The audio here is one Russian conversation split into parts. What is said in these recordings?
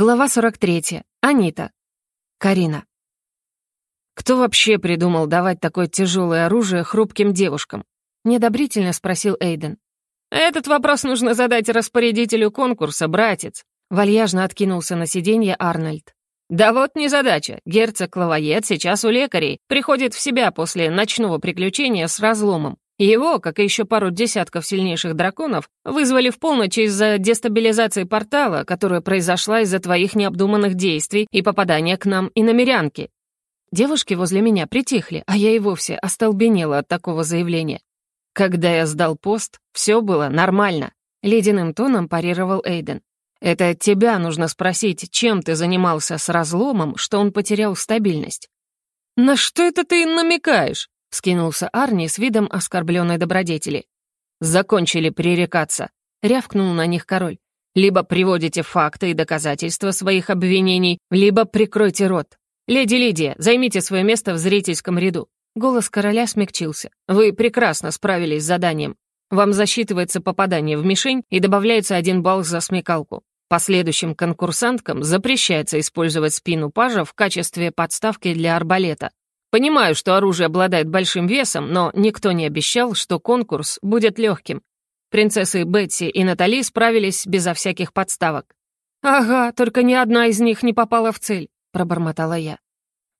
Глава 43. Анита. Карина. «Кто вообще придумал давать такое тяжелое оружие хрупким девушкам?» — недобрительно спросил Эйден. «Этот вопрос нужно задать распорядителю конкурса, братец», — вальяжно откинулся на сиденье Арнольд. «Да вот незадача. Герцог Лавоед сейчас у лекарей, приходит в себя после ночного приключения с разломом. Его, как и еще пару десятков сильнейших драконов, вызвали в полночь из-за дестабилизации портала, которая произошла из-за твоих необдуманных действий и попадания к нам и намерянки. Девушки возле меня притихли, а я и вовсе остолбенела от такого заявления. Когда я сдал пост, все было нормально. Ледяным тоном парировал Эйден. Это тебя нужно спросить, чем ты занимался с разломом, что он потерял стабильность. «На что это ты намекаешь?» — скинулся Арни с видом оскорбленной добродетели. «Закончили пререкаться», — рявкнул на них король. «Либо приводите факты и доказательства своих обвинений, либо прикройте рот. Леди Лидия, займите свое место в зрительском ряду». Голос короля смягчился. «Вы прекрасно справились с заданием. Вам засчитывается попадание в мишень и добавляется один балл за смекалку. Последующим конкурсанткам запрещается использовать спину пажа в качестве подставки для арбалета. Понимаю, что оружие обладает большим весом, но никто не обещал, что конкурс будет легким. Принцессы Бетси и Натали справились безо всяких подставок. «Ага, только ни одна из них не попала в цель», — пробормотала я.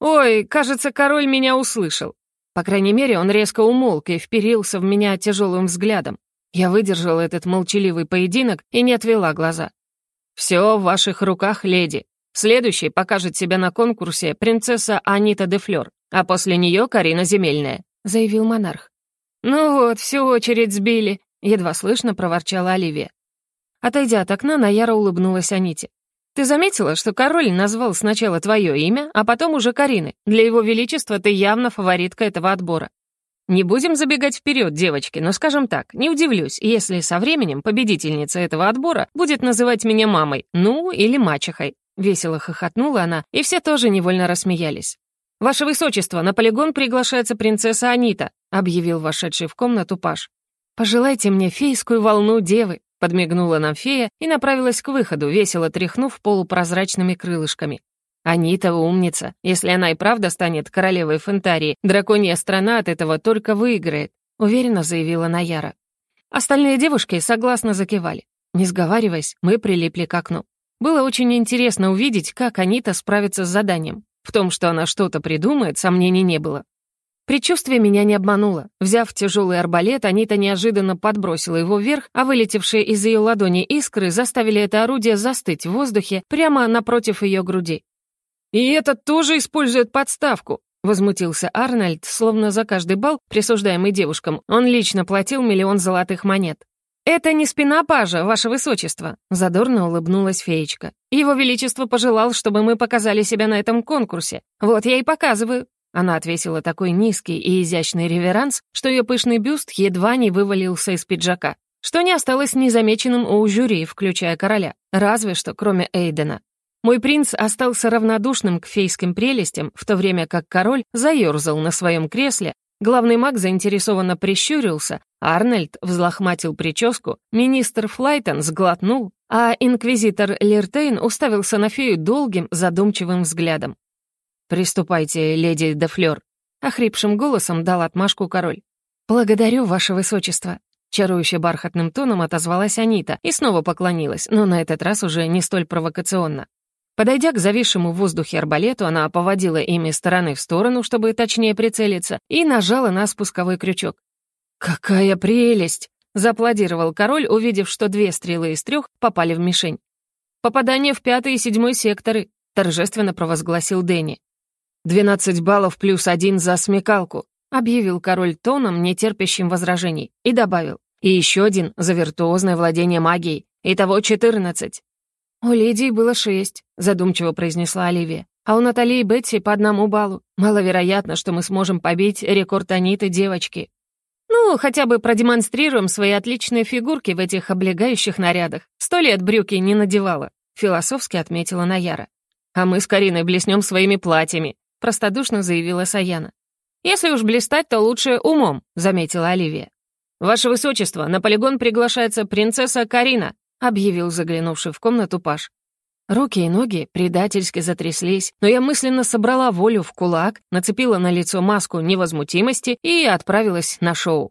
«Ой, кажется, король меня услышал. По крайней мере, он резко умолк и вперился в меня тяжелым взглядом. Я выдержала этот молчаливый поединок и не отвела глаза. «Все в ваших руках, леди. Следующей покажет себя на конкурсе принцесса Анита де Флёр а после нее Карина Земельная», — заявил монарх. «Ну вот, всю очередь сбили», — едва слышно проворчала Оливия. Отойдя от окна, Наяра улыбнулась Аните. «Ты заметила, что король назвал сначала твое имя, а потом уже Карины? Для его величества ты явно фаворитка этого отбора. Не будем забегать вперед, девочки, но скажем так, не удивлюсь, если со временем победительница этого отбора будет называть меня мамой, ну или мачехой». Весело хохотнула она, и все тоже невольно рассмеялись. «Ваше Высочество, на полигон приглашается принцесса Анита», объявил вошедший в комнату Паш. «Пожелайте мне фейскую волну девы», подмигнула нам фея и направилась к выходу, весело тряхнув полупрозрачными крылышками. Анита умница. Если она и правда станет королевой Фентарии, драконья страна от этого только выиграет, уверенно заявила Наяра. Остальные девушки согласно закивали. Не сговариваясь, мы прилипли к окну. Было очень интересно увидеть, как Анита справится с заданием. В том, что она что-то придумает, сомнений не было. Предчувствие меня не обмануло. Взяв тяжелый арбалет, Анита неожиданно подбросила его вверх, а вылетевшие из ее ладони искры заставили это орудие застыть в воздухе прямо напротив ее груди. «И этот тоже использует подставку», — возмутился Арнольд, словно за каждый балл, присуждаемый девушкам, он лично платил миллион золотых монет. «Это не спина пажа, ваше высочество», — задорно улыбнулась феечка. «Его величество пожелал, чтобы мы показали себя на этом конкурсе. Вот я и показываю». Она отвесила такой низкий и изящный реверанс, что ее пышный бюст едва не вывалился из пиджака, что не осталось незамеченным у жюри, включая короля, разве что кроме Эйдена. Мой принц остался равнодушным к фейским прелестям, в то время как король заерзал на своем кресле, Главный маг заинтересованно прищурился, Арнольд взлохматил прическу, министр Флайтон сглотнул, а инквизитор Лертейн уставился на фею долгим, задумчивым взглядом. «Приступайте, леди де Флёр», — охрипшим голосом дал отмашку король. «Благодарю, ваше высочество», — чарующе бархатным тоном отозвалась Анита и снова поклонилась, но на этот раз уже не столь провокационно. Подойдя к зависшему в воздухе арбалету, она поводила ими стороны в сторону, чтобы точнее прицелиться, и нажала на спусковой крючок. «Какая прелесть!» — зааплодировал король, увидев, что две стрелы из трех попали в мишень. «Попадание в пятый и седьмой секторы», — торжественно провозгласил Дэнни. «Двенадцать баллов плюс один за смекалку», — объявил король тоном, нетерпящим возражений, и добавил. «И еще один за виртуозное владение магией. Итого четырнадцать». «У Лидии было шесть», — задумчиво произнесла Оливия. «А у Натали и Бетси по одному баллу. Маловероятно, что мы сможем побить рекорд Аниты девочки». «Ну, хотя бы продемонстрируем свои отличные фигурки в этих облегающих нарядах. Сто лет брюки не надевала», — философски отметила Наяра. «А мы с Кариной блеснем своими платьями», — простодушно заявила Саяна. «Если уж блистать, то лучше умом», — заметила Оливия. «Ваше Высочество, на полигон приглашается принцесса Карина», — объявил заглянувший в комнату Паш. Руки и ноги предательски затряслись, но я мысленно собрала волю в кулак, нацепила на лицо маску невозмутимости и отправилась на шоу.